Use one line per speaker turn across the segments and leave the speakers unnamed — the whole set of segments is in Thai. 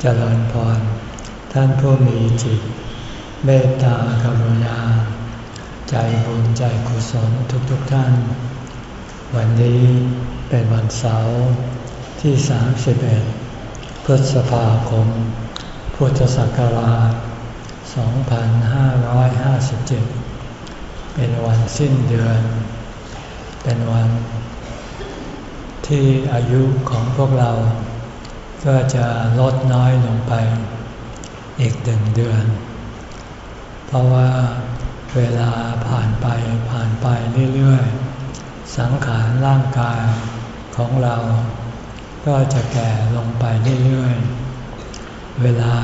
เจริญพร ท่านผู้มีจิต เมตตากรุณา ใจบุญใจกุศลทุกๆทท่าน วันนี้เป็นวันเสาร์ที่ 31 พฤษภาคม พุทธศักราช 2557 เป็นวันสิ้นเดือน เป็นวันที่อายุของพวกเรา ก็จะลดน้อยลงไป อีกหนึ่งเดือน เพราะว่าเวลาผ่านไปผ่านไปเรื่อยๆ สังขารร่างกายของเรา ก็จะแก่ลงไปเรื่อยๆ เวลา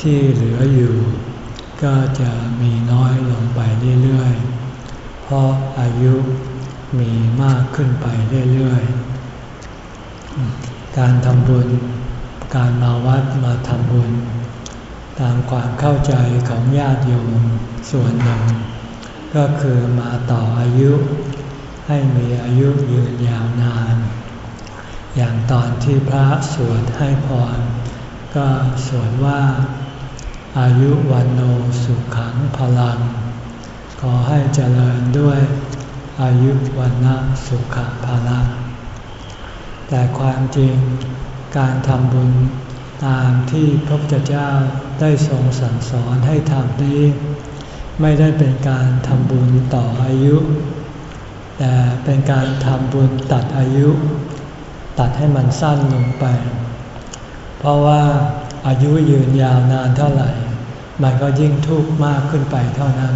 ที่เหลืออยู่ ก็จะมีน้อยลงไปเรื่อยๆ เพราะอายุมีมากขึ้นไปเรื่อยๆ การทำบุญ การมาวัดมาทำบุญ ตามความเข้าใจของญาติโยมส่วนหนึ่ง ก็คือมาต่ออายุ ให้มีอายุยืนยาวนาน อย่างตอนที่พระสวดให้พร ก็สวดว่า อายุวันโนสุขังพลัง ขอให้เจริญด้วยอายุวันนะสุขภาละแต่ความจริง การทำบุญตามที่พระพุทธเจ้าได้ทรงสั่งสอนให้ทำนี้ ไม่ได้เป็นการทำบุญต่ออายุ แต่เป็นการทำบุญตัดอายุ ตัดให้มันสั้นลงไป เพราะว่าอายุยืนยาวนานเท่าไหร่ มันก็ยิ่งทุกข์มากขึ้นไปเท่านั้น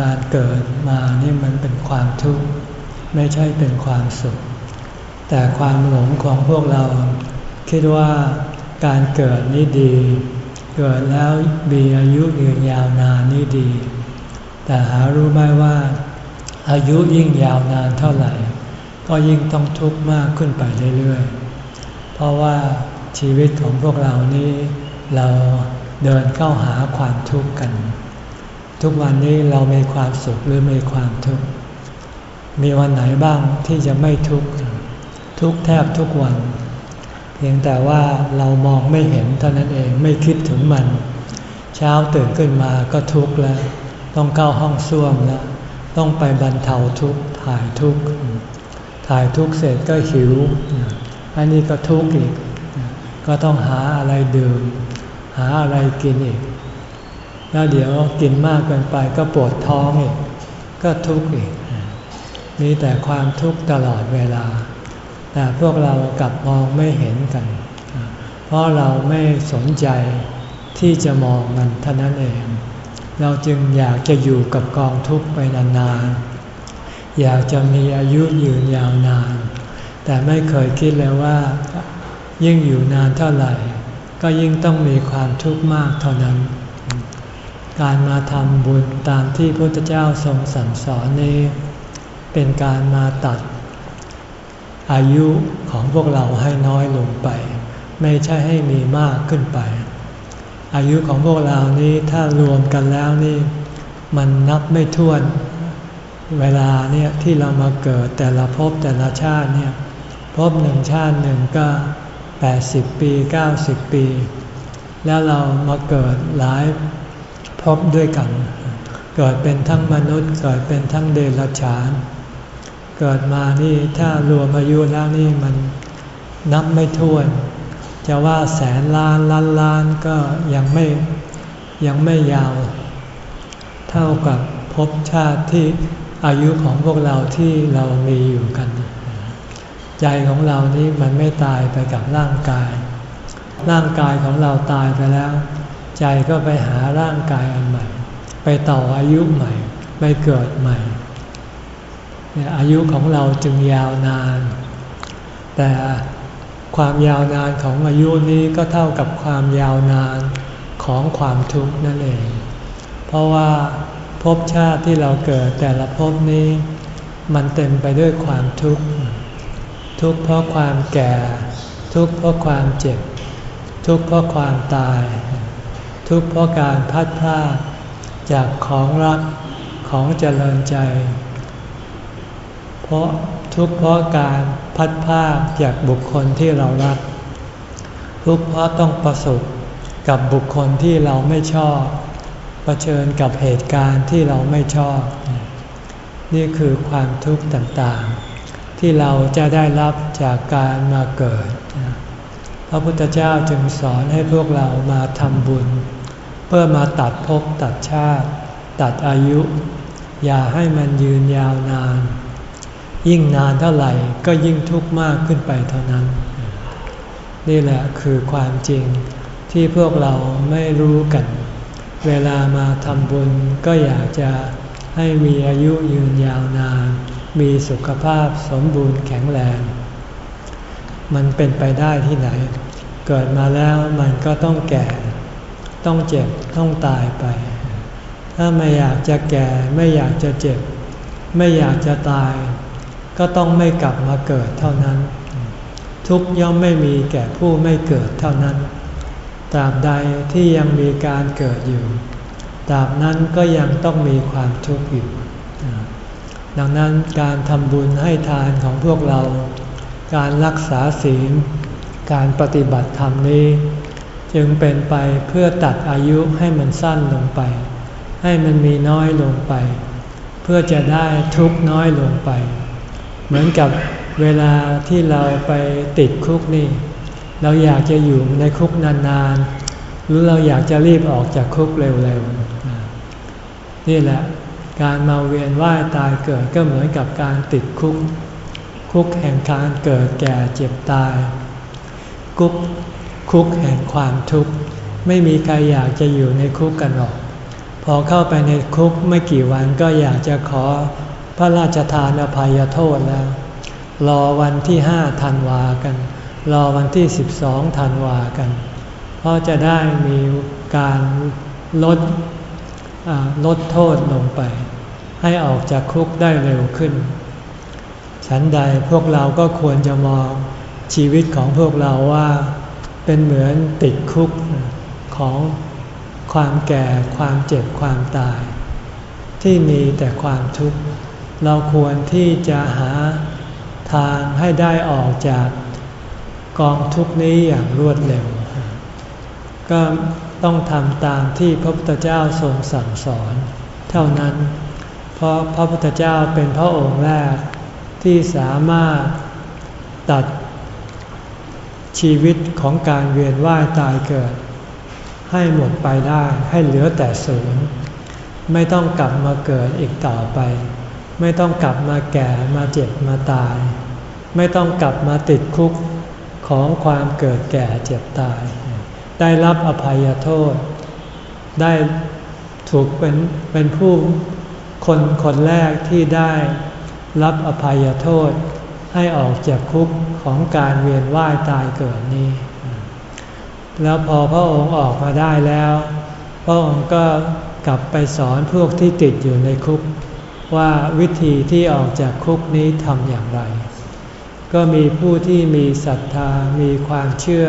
การเกิดมานี่มันเป็นความทุกข์ไม่ใช่เป็นความสุข แต่ความหลงของพวกเรา คิดว่าการเกิดนี่ดี เกิดแล้วมีอายุยืนยาวนานนี่ดี แต่หารู้ไหมว่า อายุยิ่งยาวนานเท่าไหร่ ก็ยิ่งต้องทุกข์มากขึ้นไปเรื่อยๆ เพราะว่าชีวิตของพวกเรานี้เราเดินเข้าหาความทุกข์กัน ทุกวันนี้เรามีความสุขหรือมีความทุกข์มีวันไหนบ้างที่จะไม่ทุกข์ ทุกแทบทุกวัน เพียงแต่ว่าเรามองไม่เห็นเท่านั้นเองไม่คิดถึงมัน เช้าตื่นขึ้นมาก็ทุกข์แล้ว ต้องเข้าห้องส้วมแล้ว ต้องไปบรรเทาทุกข์ถ่ายทุกข์ถ่ายทุกข์เสร็จก็หิว อันนี้ก็ทุกข์อีก ก็ต้องหาอะไรดื่ม หาอะไรกินอีก แล้วเดี๋ยวกินมากเกินไปก็ปวดท้องอีก ก็ทุกข์อีก มีแต่ความทุกข์ตลอดเวลา แต่พวกเรากลับมองไม่เห็นกัน เพราะเราไม่สนใจที่จะมองมันเท่านั้นเอง เราจึงอยากจะอยู่กับกองทุกข์ไปนานๆ อยากจะมีอายุยืนยาวนาน แต่ไม่เคยคิดเลยว่า ยิ่งอยู่นานเท่าไหร่ ก็ยิ่งต้องมีความทุกข์มากเท่านั้น การมาทำบุญตามที่พระพุทธเจ้าทรงสั่งสอนนี้ เป็นการมาตัด อายุของพวกเราให้น้อยลงไป ไม่ใช่ให้มีมากขึ้นไป อายุของพวกเรานี้ถ้ารวมกันแล้วนี่มันนับไม่ถ้วนเวลาเนี่ยที่เรามาเกิดแต่ละภพแต่ละชาติเนี่ยภพหนึ่งชาติหนึ่งก็ 80 ปี 90 ปี แล้วเรามาเกิดหลายภพด้วยกัน เกิดเป็นทั้งมนุษย์เกิดเป็นทั้งเดรัจฉานเกิดมานี่ถ้ารวมอายุแล้วนี่มันนับไม่ถ้วน จะว่าแสนล้านล้านล้านก็ยังไม่ยังไม่ยาว เท่ากับภพชาติที่อายุของพวกเราที่เรามีอยู่กัน ใจของเรานี่มันไม่ตายไปกับร่างกาย ร่างกายของเราตายไปแล้ว ใจก็ไปหาร่างกายอันใหม่ ไปต่ออายุใหม่ ไปเกิดใหม่ อายุของเราจึงยาวนาน แต่ความยาวนานของอายุนี้ก็เท่ากับความยาวนานของความทุกข์นั่นเอง เพราะว่าภพชาติที่เราเกิดแต่ละภพนี้ มันเต็มไปด้วยความทุกข์ ทุกข์เพราะความแก่ ทุกข์เพราะความเจ็บ ทุกข์เพราะความตาย ทุกข์เพราะการพัดพลาดจากของรักของเจริญใจ เพราะทุกข์เพราะการพัดพาจากบุคคลที่เรารัก ทุกข์เพราะต้องประสบกับบุคคลที่เราไม่ชอบเผชิญกับเหตุการณ์ที่เราไม่ชอบ นี่คือความทุกข์ต่างๆ ที่เราจะได้รับจากการมาเกิด พระพุทธเจ้าจึงสอนให้พวกเรามาทำบุญ เพื่อมาตัดภพตัดชาติ ตัดอายุ อย่าให้มันยืนยาวนาน ยิ่งนานเท่าไหร่ก็ยิ่งทุกข์มากขึ้นไปเท่านั้น นี่แหละคือความจริงที่พวกเราไม่รู้กัน เวลามาทำบุญก็อยากจะให้มีอายุยืนยาวนาน มีสุขภาพสมบูรณ์แข็งแรง มันเป็นไปได้ที่ไหน เกิดมาแล้วมันก็ต้องแก่ ต้องเจ็บ ต้องตายไป ถ้าไม่อยากจะแก่ ไม่อยากจะเจ็บ ไม่อยากจะตาย ก็ต้องไม่กลับมาเกิดเท่านั้น ทุกย่อมไม่มีแก่ผู้ไม่เกิดเท่านั้น ตราบใดที่ยังมีการเกิดอยู่ ตราบนั้นก็ยังต้องมีความทุกข์อยู่ ดังนั้นการทำบุญให้ทานของพวกเรา การรักษาศีล การปฏิบัติธรรมนี้ จึงเป็นไปเพื่อตัดอายุให้มันสั้นลงไป ให้มันมีน้อยลงไป เพื่อจะได้ทุกน้อยลงไป เหมือนกับเวลาที่เราไปติดคุกนี่ เราอยากจะอยู่ในคุกนานๆ หรือเราอยากจะรีบออกจากคุกเร็วๆ นี่แหละ การมาเวียนว่ายตายเกิดก็เหมือนกับการติดคุก คุกแห่งการเกิดแก่เจ็บตาย คุกคุกแห่งความทุกข์ ไม่มีใครอยากจะอยู่ในคุกกันหรอก พอเข้าไปในคุกไม่กี่วันก็อยากจะขอ พระราชทานอภัยโทษแล้ว รอวันที่ห้าธันวากัน รอวันที่12ธันวากัน เพราะจะได้มีการลดลดโทษลงไป ให้ออกจากคุกได้เร็วขึ้น ฉันใดพวกเราก็ควรจะมองชีวิตของพวกเราว่าเป็นเหมือนติดคุกของความแก่ความเจ็บความตาย ที่มีแต่ความทุกข์ เราควรที่จะหาทางให้ได้ออกจากกองทุกนี้อย่างรวดเร็ว ก็ต้องทำตามที่พระพุทธเจ้าทรงสั่งสอน เท่านั้น เพราะพระพุทธเจ้าเป็นพระองค์แรกที่สามารถตัดชีวิตของการเวียนว่ายตายเกิด ให้หมดไปได้ให้เหลือแต่ศูนย์ไม่ต้องกลับมาเกิดอีกต่อไป ไม่ต้องกลับมาแก่มาเจ็บมาตาย ไม่ต้องกลับมาติดคุกของความเกิดแก่เจ็บตาย ได้รับอภัยโทษ ได้ถูกเป็นเป็นผู้คนคนแรกที่ได้รับอภัยโทษ ให้ออกจากคุกของการเวียนว่ายตายเกิดนี้ แล้วพอพระองค์ออกมาได้แล้ว พระองค์ก็กลับไปสอนพวกที่ติดอยู่ในคุก ว่าวิธีที่ออกจากคุกนี้ทำอย่างไร ก็มีผู้ที่มีศรัทธามีความเชื่อ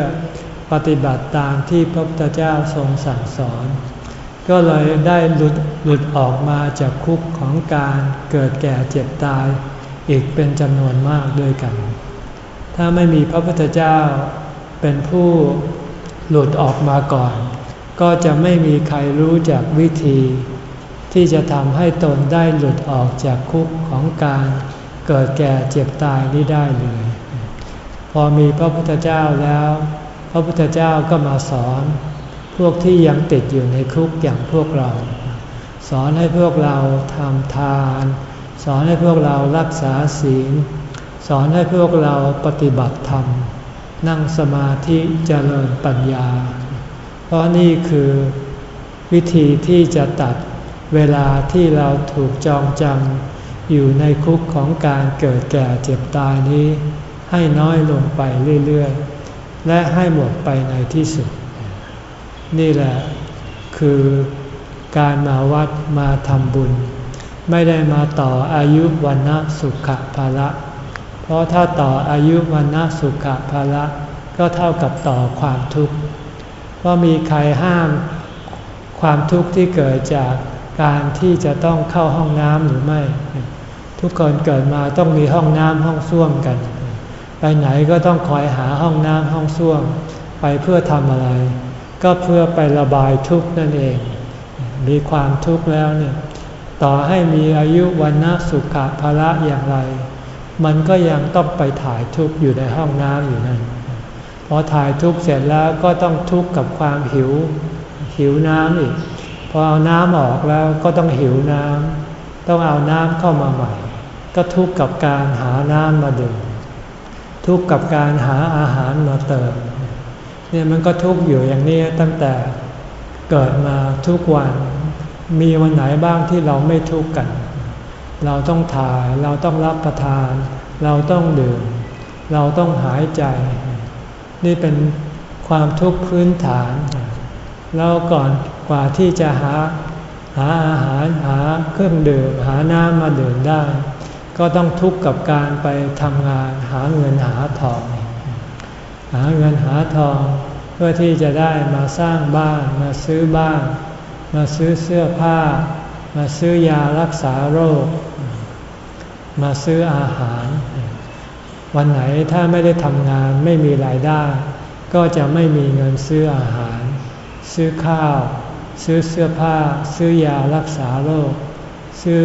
ปฏิบัติตามที่พระพุทธเจ้าทรงสั่งสอน ก็เลยได้หลุดหลุดออกมาจากคุกของการเกิดแก่เจ็บตาย อีกเป็นจำนวนมากด้วยกัน ถ้าไม่มีพระพุทธเจ้าเป็นผู้หลุดออกมาก่อน ก็จะไม่มีใครรู้จักวิธี ที่จะทำให้ตนได้หลุดออกจากคุกของการเกิดแก่เจ็บตายนี้ได้เลย พอมีพระพุทธเจ้าแล้ว พระพุทธเจ้าก็มาสอนพวกที่ยังติดอยู่ในคุกอย่างพวกเรา สอนให้พวกเราทำทาน สอนให้พวกเรารักษาศีล สอนให้พวกเราปฏิบัติธรรม นั่งสมาธิเจริญปัญญา เพราะนี่คือวิธีที่จะตัด เวลาที่เราถูกจองจำอยู่ในคุกของการเกิดแก่เจ็บตายนี้ ให้น้อยลงไปเรื่อยๆ และให้หมดไปในที่สุด นี่แหละคือการมาวัดมาทำบุญ ไม่ได้มาต่ออายุวันนะสุขภาละเพราะถ้าต่ออายุวันนะสุขภาละก็เท่ากับต่อความทุกข์เพราะมีใครห้ามความทุกข์ที่เกิดจาก การที่จะต้องเข้าห้องน้ำหรือไม่ ทุกคนเกิดมาต้องมีห้องน้ำห้องส้วมกัน ไปไหนก็ต้องคอยหาห้องน้ำห้องส้วม ไปเพื่อทำอะไร ก็เพื่อไประบายทุกข์นั่นเอง มีความทุกข์แล้วเนี่ยต่อให้มีอายุวันนะสุขะภาระอย่างไร มันก็ยังต้องไปถ่ายทุกข์อยู่ในห้องน้ำอยู่นั่นพอถ่ายทุกข์เสร็จแล้วก็ต้องทุกข์กับความหิว หิวน้ำอีก พอเอาน้ำออกแล้วก็ต้องหิวน้ำต้องเอาน้ำเข้ามาใหม่ ก็ทุกข์กับการหาน้ำมาดื่มทุกข์กับการหาอาหารมาเติมเนี่ยมันก็ทุกข์อยู่อย่างนี้ตั้งแต่เกิดมาทุกวัน มีวันไหนบ้างที่เราไม่ทุกข์กัน เราต้องถ่ายเราต้องรับประทาน เราต้องดื่ม เราต้องหายใจ นี่เป็นความทุกข์พื้นฐาน แล้วก่อน กว่าที่จะหาหาอาหารหาเครื่องดื่มหาน้ำมาดื่มได้ ก็ต้องทุกข์กับการไปทำงานหาเงินหาทอง หาเงินหาทอง เพื่อที่จะได้มาสร้างบ้านมาซื้อบ้าน มาซื้อเสื้อผ้า มาซื้อยารักษาโรค มาซื้ออาหาร วันไหนถ้าไม่ได้ทำงานไม่มีรายได้ ก็จะไม่มีเงินซื้ออาหาร ซื้อข้าว ซื้อเสื้อผ้า ซื้อยารักษาโรค ซื้อ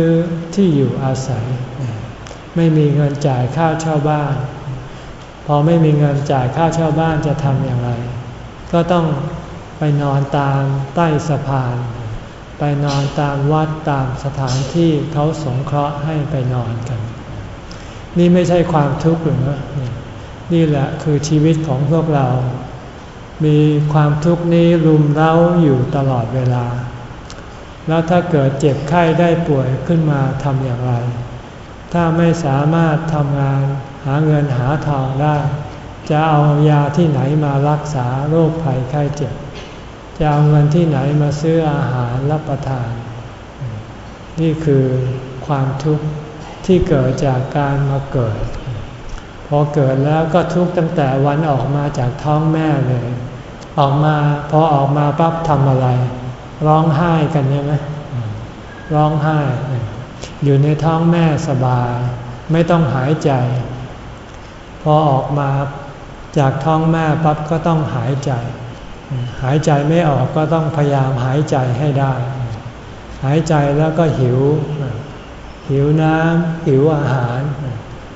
ที่อยู่อาศัย ไม่มีเงินจ่ายค่าเช่าบ้าน พอไม่มีเงินจ่ายค่าเช่าบ้านจะทำอย่างไร ก็ต้องไปนอนตามใต้สะพาน ไปนอนตามวัดตามสถานที่เขาสงเคราะห์ให้ไปนอนกัน นี่ไม่ใช่ความทุกข์หรือนี่แหละคือชีวิตของพวกเรา มีความทุกข์นี้รุมเร้าอยู่ตลอดเวลา แล้วถ้าเกิดเจ็บไข้ได้ป่วยขึ้นมาทำอย่างไร ถ้าไม่สามารถทำงานหาเงินหาทองได้ จะเอายาที่ไหนมารักษาโรคภัยไข้เจ็บ จะเอาเงินที่ไหนมาซื้ออาหารรับประทาน นี่คือความทุกข์ที่เกิดจากการมาเกิด พอเกิดแล้วก็ทุกข์ตั้งแต่วันออกมาจากท้องแม่เลย ออกมาพอออกมาปั๊บทำอะไร ร้องไห้กันใช่ไหมร้องไห้ อยู่ในท้องแม่สบาย ไม่ต้องหายใจ พอออกมาจากท้องแม่ปั๊บก็ต้องหายใจ หายใจไม่ออกก็ต้องพยายามหายใจให้ได้ หายใจแล้วก็หิว หิวน้ำหิวอาหาร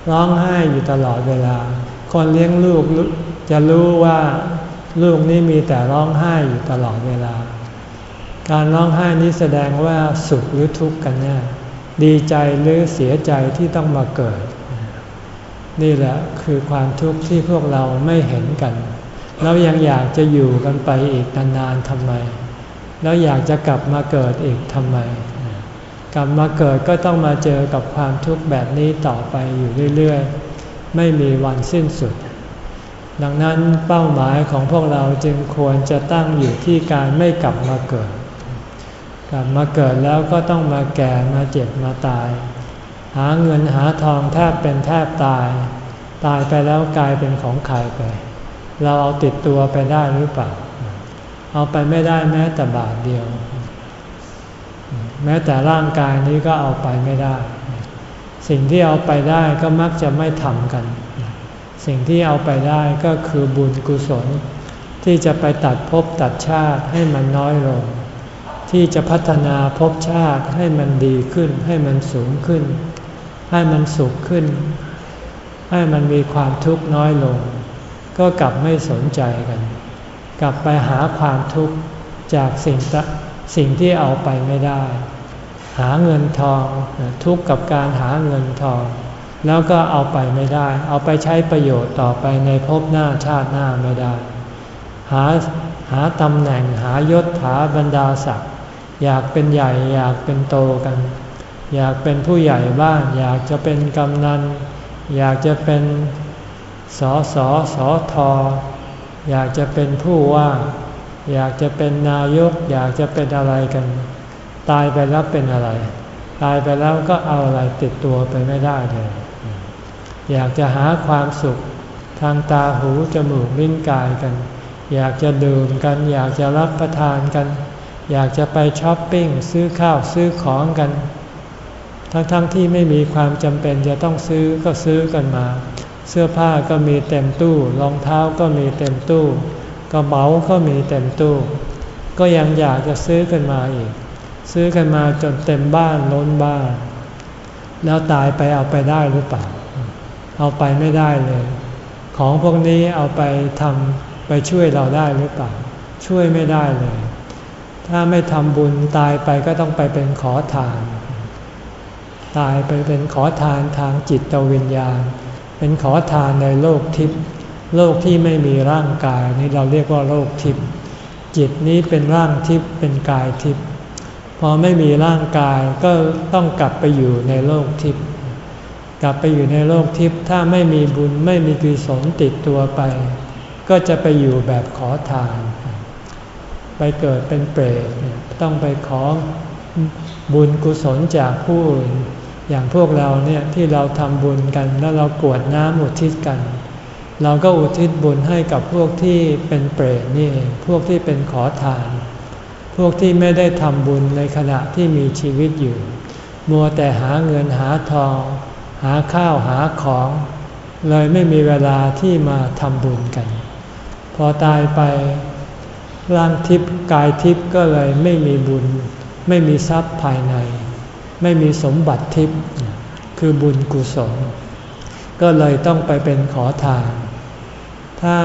ร้องไห้อยู่ตลอดเวลา คนเลี้ยงลูกจะรู้ว่า ลูกนี้มีแต่ร้องไห้อยู่ตลอดเวลา การร้องไห้นี้แสดงว่าสุขหรือทุกข์กันแน่ดีใจหรือเสียใจที่ต้องมาเกิด นี่แหละคือความทุกข์ที่พวกเราไม่เห็นกัน แล้วยังอยากจะอยู่กันไปอีกนานๆทำไม แล้วอยากจะกลับมาเกิดอีกทำไม กลับมาเกิดก็ต้องมาเจอกับความทุกข์แบบนี้ต่อไปอยู่เรื่อยๆ ไม่มีวันสิ้นสุด ดังนั้นเป้าหมายของพวกเราจึงควรจะตั้งอยู่ที่การไม่กลับมาเกิด กลับมาเกิดแล้วก็ต้องมาแก่มาเจ็บมาตาย หาเงินหาทองแทบเป็นแทบตาย ตายไปแล้วกลายเป็นของใครไป เราเอาติดตัวไปได้หรือเปล่า เอาไปไม่ได้แม้แต่บาทเดียว แม้แต่ร่างกายนี้ก็เอาไปไม่ได้ สิ่งที่เอาไปได้ก็มักจะไม่ทำกัน สิ่งที่เอาไปได้ก็คือบุญกุศล ที่จะไปตัดภพตัดชาติให้มันน้อยลง ที่จะพัฒนาภพชาติให้มันดีขึ้น ให้มันสูงขึ้น ให้มันสุขขึ้น ให้มันมีความทุกข์น้อยลง ก็กลับไม่สนใจกัน กลับไปหาความทุกข์จากสิ่งสิ่งที่เอาไปไม่ได้ หาเงินทองทุกข์กับการหาเงินทอง แล้วก็เอาไปไม่ได้ เอาไปใช้ประโยชน์ต่อไปในภพหน้าชาติหน้าไม่ได้ หาหาตำแหน่งหายศหาบรรดาศักดิ์อยากเป็นใหญ่อยากเป็นโตกัน อยากเป็นผู้ใหญ่บ้านอยากจะเป็นกำนัน อยากจะเป็นสอสอสอทออยากจะเป็นผู้ว่า อยากจะเป็นนายก อยากจะเป็นอะไรกัน ตายไปแล้วเป็นอะไร ตายไปแล้วก็เอาอะไรติดตัวไปไม่ได้เลย อยากจะหาความสุขทางตาหูจมูกลิ้นกายกัน อยากจะดื่มกัน อยากจะรับประทานกัน อยากจะไปช้อปปิ้งซื้อข้าวซื้อของกัน ทั้งๆทที่ไม่มีความจำเป็นจะต้องซื้อก็ซื้อกันมา เสื้อผ้าก็มีเต็มตู้รองเท้าก็มีเต็มตู้กระเป๋าก็มีเต็มตู้ ก็ยังอยากจะซื้อกันมาอีก ซื้อกันมาจนเต็มบ้านล้นบ้าน แล้วตายไปเอาไปได้หรือเปล่า เอาไปไม่ได้เลย ของพวกนี้เอาไปทำไปช่วยเราได้หรือเปล่า ช่วยไม่ได้เลย ถ้าไม่ทำบุญตายไปก็ต้องไปเป็นขอทาน ตายไปเป็นขอทานทางจิตวิญญาณ เป็นขอทานในโลกทิพย์โลกที่ไม่มีร่างกายนี่เราเรียกว่าโลกทิพย์จิตนี้เป็นร่างทิพย์เป็นกายทิพย์ พอไม่มีร่างกายก็ต้องกลับไปอยู่ในโลกทิพย์กลับไปอยู่ในโลกทิพย์ถ้าไม่มีบุญไม่มีกุศลติดตัวไป ก็จะไปอยู่แบบขอทาน ไปเกิดเป็นเปรตต้องไปขอบุญกุศลจากผู้อื่นอย่างพวกเราเนี่ยที่เราทำบุญกันแล้วเรากวดน้ำอุทิศกัน เราก็อุทิศบุญให้กับพวกที่เป็นเปรตนี่เองพวกที่เป็นขอทาน พวกที่ไม่ได้ทำบุญในขณะที่มีชีวิตอยู่ มัวแต่หาเงินหาทอง หาข้าวหาของ เลยไม่มีเวลาที่มาทำบุญกัน พอตายไปร่างทิพย์กายทิพย์ก็เลยไม่มีบุญ ไม่มีทรัพย์ภายใน ไม่มีสมบัติทิพย์คือบุญกุศล ก็เลยต้องไปเป็นขอทาน ถ้า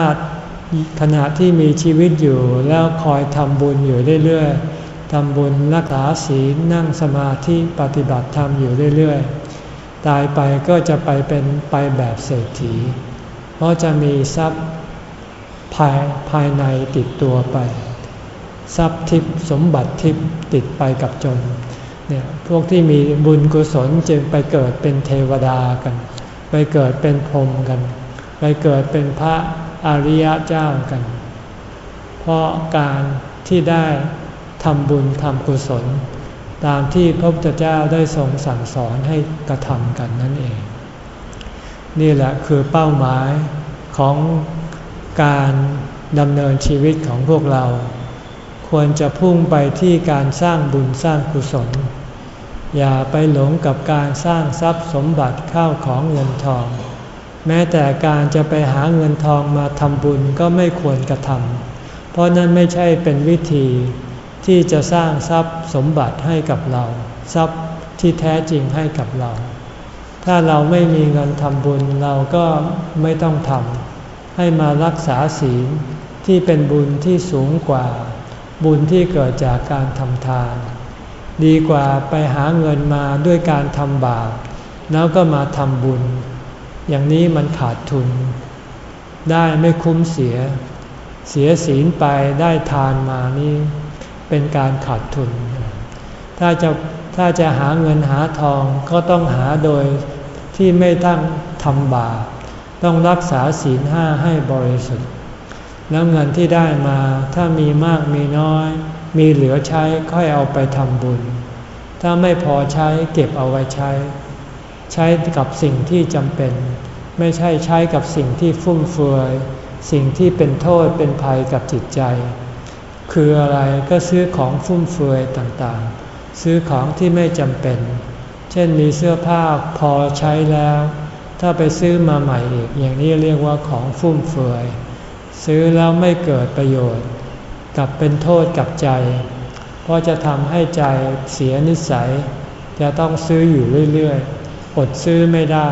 ขณะที่มีชีวิตอยู่แล้วคอยทำบุญอยู่เรื่อยๆทำบุญรักษาศีลนั่งสมาธิปฏิบัติธรรมอยู่เรื่อยๆ ตายไปก็จะไปเป็นไปแบบเศรษฐี เพราะจะมีทรัพย์ภายภายในติดตัวไป ทรัพย์ทิพย์สมบัติทิพย์ติดไปกับจนเนี่ยพวกที่มีบุญกุศลจึงไปเกิดเป็นเทวดากัน ไปเกิดเป็นพรหมกัน ไปเกิดเป็นพระ อริยเจ้ากัน เพราะการที่ได้ทำบุญทำกุศล ตามที่พระพุทธเจ้าได้ทรงสั่งสอนให้กระทำกันนั่นเอง นี่แหละคือเป้าหมายของการดำเนินชีวิตของพวกเรา ควรจะพุ่งไปที่การสร้างบุญสร้างกุศล อย่าไปหลงกับการสร้างทรัพย์สมบัติข้าวของเงินทอง แม้แต่การจะไปหาเงินทองมาทำบุญก็ไม่ควรกระทำเพราะนั่นไม่ใช่เป็นวิธีที่จะสร้างทรัพย์สมบัติให้กับเรา ทรัพย์ที่แท้จริงให้กับเรา ถ้าเราไม่มีเงินทำบุญเราก็ไม่ต้องทำให้มารักษาศีลที่เป็นบุญที่สูงกว่า บุญที่เกิดจากการทำทาน ดีกว่าไปหาเงินมาด้วยการทำบาปแล้วก็มาทำบุญ อย่างนี้มันขาดทุน ได้ไม่คุ้มเสีย เสียศีลไปได้ทานมานี่เป็นการขาดทุน ถ้าจะถ้าจะหาเงินหาทองก็ต้องหาโดยที่ไม่ตั้งทำบาปต้องรักษาศีลห้าให้บริสุทธิ์ แล้วเงินที่ได้มาถ้ามีมากมีน้อย มีเหลือใช้ค่อยเอาไปทำบุญ ถ้าไม่พอใช้เก็บเอาไว้ใช้ ใช้กับสิ่งที่จำเป็น ไม่ใช่ใช้กับสิ่งที่ฟุ่มเฟือยสิ่งที่เป็นโทษเป็นภัยกับจิตใจ คืออะไรก็ซื้อของฟุ่มเฟือยต่างๆ ซื้อของที่ไม่จำเป็น เช่นมีเสื้อผ้าพอใช้แล้ว ถ้าไปซื้อมาใหม่อีก อย่างนี้เรียกว่าของฟุ่มเฟือยซื้อแล้วไม่เกิดประโยชน์ กลับเป็นโทษกับใจ เพราะจะทำให้ใจเสียนิสัย จะต้องซื้ออยู่เรื่อยๆ อดซื้อไม่ได้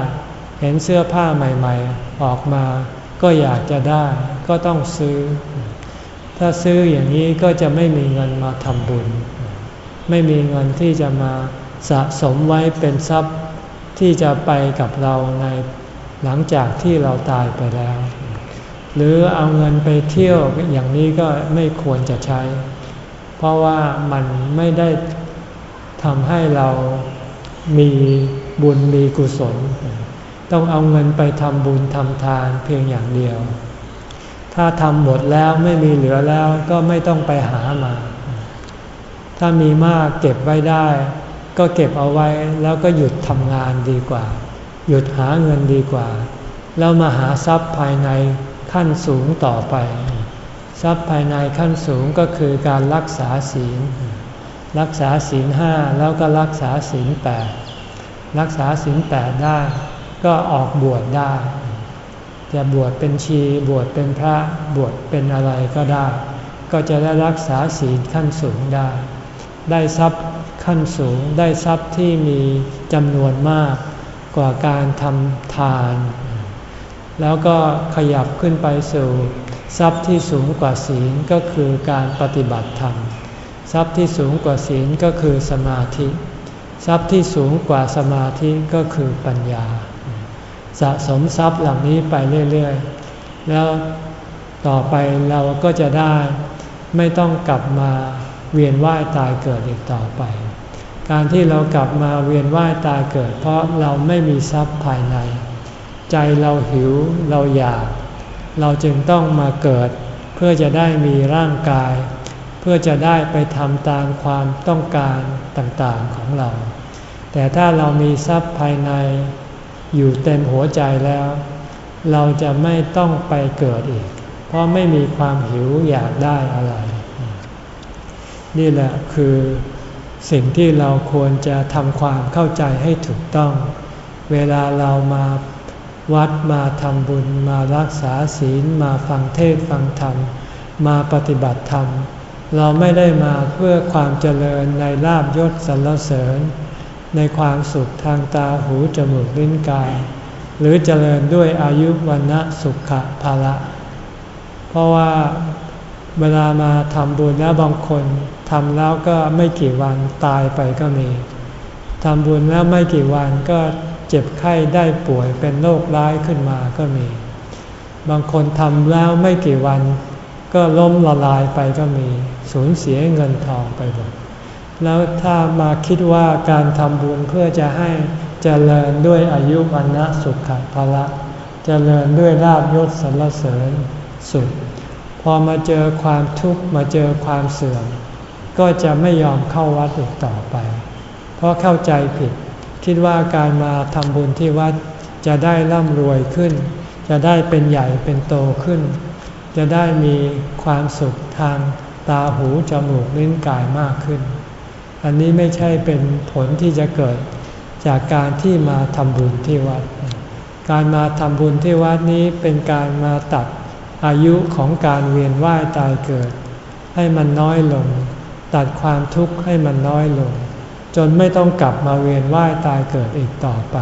เห็นเสื้อผ้าใหม่ๆ ออกมา ก็อยากจะได้ ก็ต้องซื้อ ถ้าซื้ออย่างนี้ก็จะไม่มีเงินมาทำบุญ ไม่มีเงินที่จะมาสะสมไว้เป็นทรัพย์ที่จะไปกับเราในหลังจากที่เราตายไปแล้ว หรือเอาเงินไปเที่ยวอย่างนี้ก็ไม่ควรจะใช้ เพราะว่ามันไม่ได้ทำให้เรามี บุญมีกุศล ต้องเอาเงินไปทำบุญทำทานเพียงอย่างเดียว ถ้าทำหมดแล้วไม่มีเหลือแล้วก็ไม่ต้องไปหามา ถ้ามีมากเก็บไว้ได้ ก็เก็บเอาไว้แล้วก็หยุดทำงานดีกว่า หยุดหาเงินดีกว่า แล้วมาหาทรัพย์ภายในขั้นสูงต่อไป ทรัพย์ภายในขั้นสูงก็คือการรักษาศีล รักษาศีลห้าแล้วก็รักษาศีลแปด รักษาศีลแปดได้ ก็ออกบวชได้ จะบวชเป็นชี บวชเป็นพระบวชเป็นอะไรก็ได้ ก็จะได้รักษาศีลขั้นสูงได้ ได้ทรัพย์ขั้นสูงได้ทรัพย์ที่มีจำนวนมากกว่าการทำทาน แล้วก็ขยับขึ้นไปสู่ ทรัพย์ที่สูงกว่าศีลก็คือการปฏิบัติธรรม ทรัพย์ที่สูงกว่าศีลก็คือสมาธิ ทรัพย์ที่สูงกว่าสมาธิก็คือปัญญา สะสมทรัพย์เหล่านี้ไปเรื่อยๆ แล้วต่อไปเราก็จะได้ไม่ต้องกลับมาเวียนว่ายตายเกิดอีกต่อไป การที่เรากลับมาเวียนว่ายตายเกิด เพราะเราไม่มีทรัพย์ภายใน ใจเราหิวเราอยาก เราจึงต้องมาเกิด เพื่อจะได้มีร่างกาย เพื่อจะได้ไปทำตามความต้องการต่างๆของเรา แต่ถ้าเรามีทรัพย์ภายในอยู่เต็มหัวใจแล้ว เราจะไม่ต้องไปเกิดอีก เพราะไม่มีความหิวอยากได้อะไร นี่แหละคือสิ่งที่เราควรจะทำความเข้าใจให้ถูกต้อง เวลาเรามาวัดมาทำบุญมารักษาศีลมาฟังเทศฟังธรรม มาปฏิบัติธรรม เราไม่ได้มาเพื่อความเจริญในลาบยศสรรเสริญ ในความสุขทางตาหูจมูกลิ้นกาย หรือเจริญด้วยอายุวันะสุขภาละ เพราะว่าเวลามาทำบุญแล้วบางคนทำแล้วก็ไม่กี่วันตายไปก็มีทำบุญแล้วไม่กี่วันก็เจ็บไข้ได้ป่วยเป็นโรคร้ายขึ้นมาก็มี บางคนทำแล้วไม่กี่วัน ก็ล้มละลายไปก็มี สูญเสียเงินทองไปหมดแล้วถ้ามาคิดว่าการทำบุญเพื่อจะให้เจริญด้วยอายุวันนะสุขภละเจริญด้วยลาบยศสรรเสริญสุข พอมาเจอความทุกข์มาเจอความเสื่อม ก็จะไม่ยอมเข้าวัดอีกต่อไป เพราะเข้าใจผิด คิดว่าการมาทำบุญที่วัดจะได้ร่ำรวยขึ้น จะได้เป็นใหญ่เป็นโตขึ้น จะได้มีความสุขทางตาหูจมูกลิ้นกายมากขึ้น อันนี้ไม่ใช่เป็นผลที่จะเกิดจากการที่มาทำบุญที่วัด การมาทำบุญที่วัดนี้เป็นการมาตัดอายุของการเวียนว่ายตายเกิด ให้มันน้อยลง ตัดความทุกข์ให้มันน้อยลง จนไม่ต้องกลับมาเวียนว่ายตายเกิดอีกต่อไป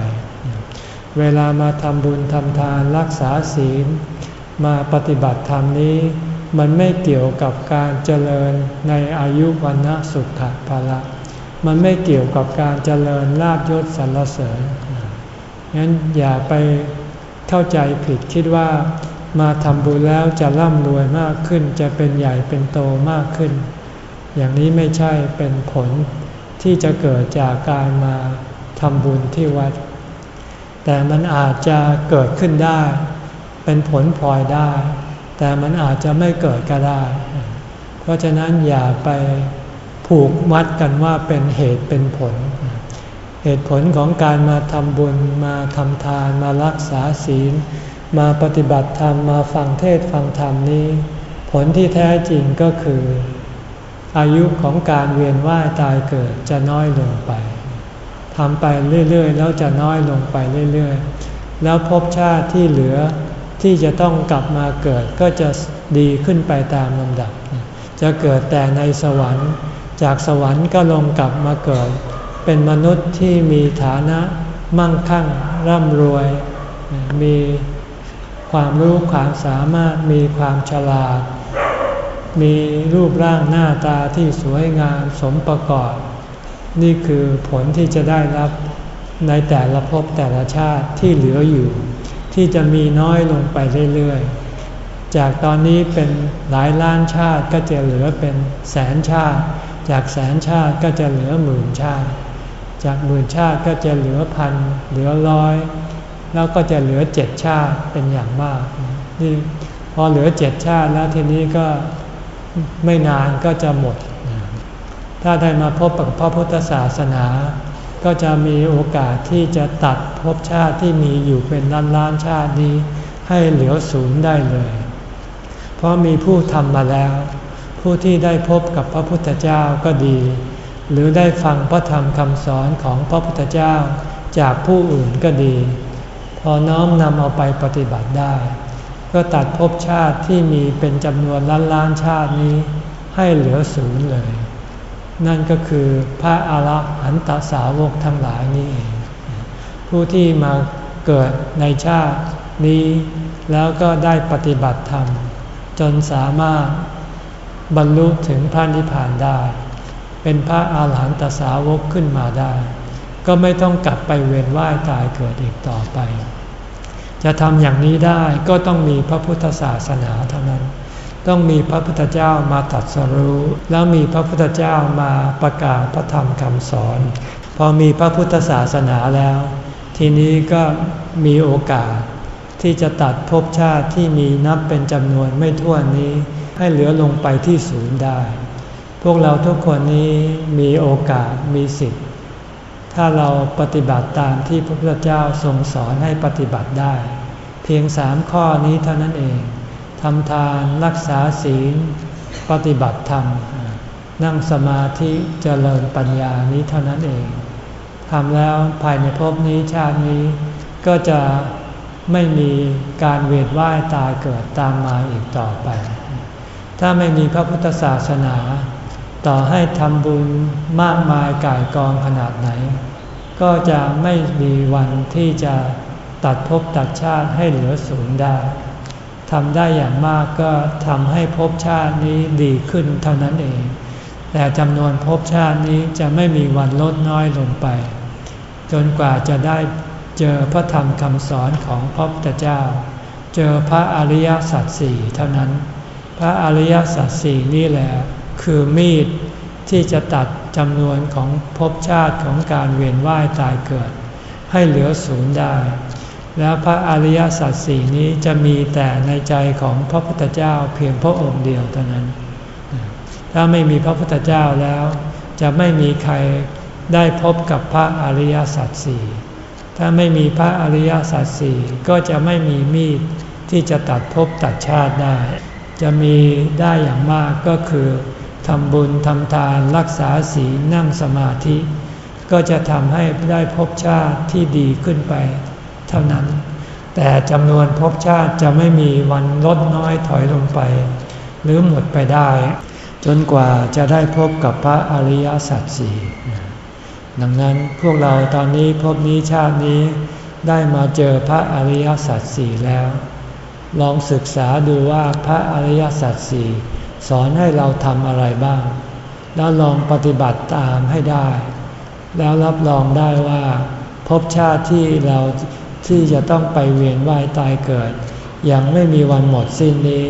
เวลามาทำบุญทำทานรักษาศีล มาปฏิบัติธรรมนี้ มันไม่เกี่ยวกับการเจริญในอายุวันนะสุขภาละมันไม่เกี่ยวกับการเจริญลาบยศสรรเสริญงั้นอย่าไปเข้าใจผิดคิดว่ามาทำบุญแล้วจะร่ำรวยมากขึ้น จะเป็นใหญ่เป็นโตมากขึ้น อย่างนี้ไม่ใช่เป็นผลที่จะเกิดจากการมาทำบุญที่วัด แต่มันอาจจะเกิดขึ้นได้ เป็นผลพลอยได้ แต่มันอาจจะไม่เกิดก็ได้ เพราะฉะนั้นอย่าไปผูกมัดกันว่าเป็นเหตุเป็นผล เหตุผลของการมาทำบุญมาทำทานมารักษาศีล มาปฏิบัติธรรมมาฟังเทศฟังธรรมนี้ ผลที่แท้จริงก็คือ อายุของการเวียนว่ายตายเกิดจะน้อยลงไปทำไปเรื่อยๆ แล้วจะน้อยลงไปเรื่อยๆ แล้วภพชาติที่เหลือ ที่จะต้องกลับมาเกิดก็จะดีขึ้นไปตามลำดับ จะเกิดแต่ในสวรรค์ จากสวรรค์ก็ลงกลับมาเกิด เป็นมนุษย์ที่มีฐานะมั่งคั่งร่ำรวย มีความรู้ความสามารถมีความฉลาด มีรูปร่างหน้าตาที่สวยงามสมประกอบ นี่คือผลที่จะได้รับในแต่ละภพแต่ละชาติที่เหลืออยู่ ที่จะมีน้อยลงไปเรื่อยๆ จากตอนนี้เป็นหลายล้านชาติก็จะเหลือเป็นแสนชาติ จากแสนชาติก็จะเหลือหมื่นชาติ จากหมื่นชาติก็จะเหลือพันเหลือร้อย แล้วก็จะเหลือเจ็ดชาติเป็นอย่างมากนี่พอเหลือเจ็ดชาติแล้วทีนี้ก็ไม่นานก็จะหมด ถ้าได้มาพบกับพระพุทธศาสนา ก็จะมีโอกาสที่จะตัดภพชาติที่มีอยู่เป็นล้านล้านชาตินี้ ให้เหลือศูนย์ได้เลย เพราะมีผู้ทำมาแล้ว ผู้ที่ได้พบกับพระพุทธเจ้าก็ดี หรือได้ฟังพระธรรมคำสอนของพระพุทธเจ้าจากผู้อื่นก็ดี พอน้อมนำเอาไปปฏิบัติได้ ก็ตัดภพชาติที่มีเป็นจำนวนล้านล้านชาตินี้ ให้เหลือศูนย์เลย นั่นก็คือพระอาระหันตสาวกทั้งหลายนี่เอง ผู้ที่มาเกิดในชาตินี้แล้วก็ได้ปฏิบัติธรรม จนสามารถบรรลุถึงพระนิพพานได้ เป็นพระอาหารหันตสาวกขึ้นมาได้ ก็ไม่ต้องกลับไปเวียนว่ายตายเกิดอีกต่อไป จะทำอย่างนี้ได้ก็ต้องมีพระพุทธศาสนาเท่านั้น ต้องมีพระพุทธเจ้ามาตัดสรู้ แล้วมีพระพุทธเจ้ามาประกาศพระธรรมคำสอน พอมีพระพุทธศาสนาแล้ว ทีนี้ก็มีโอกาส ที่จะตัดภพชาติที่มีนับเป็นจำนวนไม่ถ้วนนี้ ให้เหลือลงไปที่ศูนย์ได้ พวกเราทุกคนนี้มีโอกาสมีสิทธิ์ ถ้าเราปฏิบัติตามที่พระพุทธเจ้าทรงสอนให้ปฏิบัติได้ เพียงสามข้อนี้เท่านั้นเอง ทำทานรักษาศีล ปฏิบัติธรรม นั่งสมาธิเจริญปัญญานี้เท่านั้นเองทำแล้วภายในภพนี้ชาตินี้ก็จะไม่มีการเวียนว่ายตายเกิดตามมาอีกต่อไป ถ้าไม่มีพระพุทธศาสนา ต่อให้ทำบุญมากมายก่ายกองขนาดไหน ก็จะไม่มีวันที่จะตัดภพตัดชาติให้เหลือศูนย์ได้ ทำได้อย่างมากก็ทำให้ภพชาตินี้ดีขึ้นเท่านั้นเอง แต่จำนวนภพชาตินี้จะไม่มีวันลดน้อยลงไป จนกว่าจะได้เจอพระธรรมคำสอนของพระพุทธเจ้า เจอพระอริยสัจสี่เท่านั้น พระอริยสัจสี่นี่แหละคือมีดที่จะตัดจำนวนของภพชาติของการเวียนว่ายตายเกิด ให้เหลือศูนย์ได้ แล้วพระอริยสัจสี่นี้จะมีแต่ในใจของพระพุทธเจ้าเพียงพระองค์เดียวเท่านั้น ถ้าไม่มีพระพุทธเจ้าแล้ว จะไม่มีใครได้พบกับพระอริยสัจสี่ถ้าไม่มีพระอริยสัจสี่ก็จะไม่มีมีดที่จะตัดภพตัดชาติได้ จะมีได้อย่างมากก็คือทำบุญทำทานรักษาศีลนั่งสมาธิ ก็จะทำให้ได้พบชาติที่ดีขึ้นไป เท่านั้น แต่จำนวนภพชาติจะไม่มีวันลดน้อยถอยลงไป หรือหมดไปได้ จนกว่าจะได้พบกับพระอริยสัจสี่ดังนั้นพวกเราตอนนี้พบนี้ชาตินี้ได้มาเจอพระอริยสัจสี่แล้ว ลองศึกษาดูว่าพระอริยสัจสี่สอนให้เราทำอะไรบ้าง แล้วลองปฏิบัติตามให้ได้ แล้วรับรองได้ว่าภพชาติที่เรา ที่จะต้องไปเวียนว่ายตายเกิด ยังไม่มีวันหมดสิ้นนี้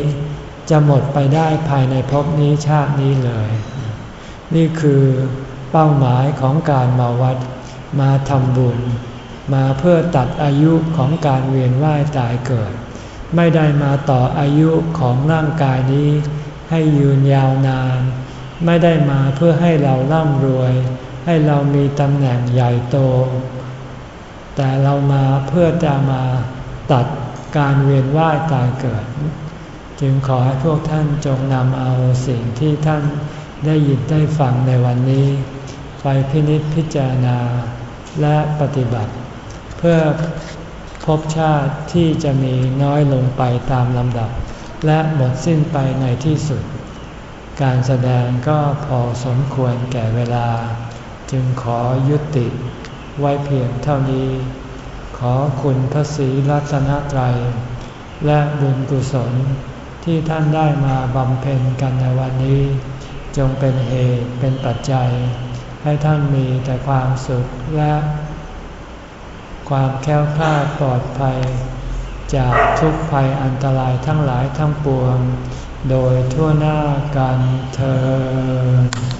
จะหมดไปได้ภายในภพนี้ชาตินี้เลย นี่คือเป้าหมายของการมาวัด มาทำบุญ มาเพื่อตัดอายุของการเวียนว่ายตายเกิด ไม่ได้มาต่ออายุของร่างกายนี้ ให้ยืนยาวนาน ไม่ได้มาเพื่อให้เราร่ำรวย ให้เรามีตำแหน่งใหญ่โต แต่เรามาเพื่อจะมาตัดการเวียนว่ายตายเกิด จึงขอให้พวกท่านจงนำเอาสิ่งที่ท่านได้ยินได้ฟังในวันนี้ ไปพินิจพิจารณาและปฏิบัติ เพื่อภพชาติที่จะมีน้อยลงไปตามลำดับ และหมดสิ้นไปในที่สุด การแสดงก็พอสมควรแก่เวลา จึงขอยุติ ไว้เพียงเท่านี้ ขอคุณพระศรีรัตนตรัย และบุญกุศลที่ท่านได้มาบำเพ็ญกันในวันนี้ จงเป็นเหตุเป็นปัจจัย ให้ท่านมีแต่ความสุขและ ความแค้วคลาดปลอดภัย จากทุกภัยอันตรายทั้งหลายทั้งปวง โดยทั่วหน้ากันเธอ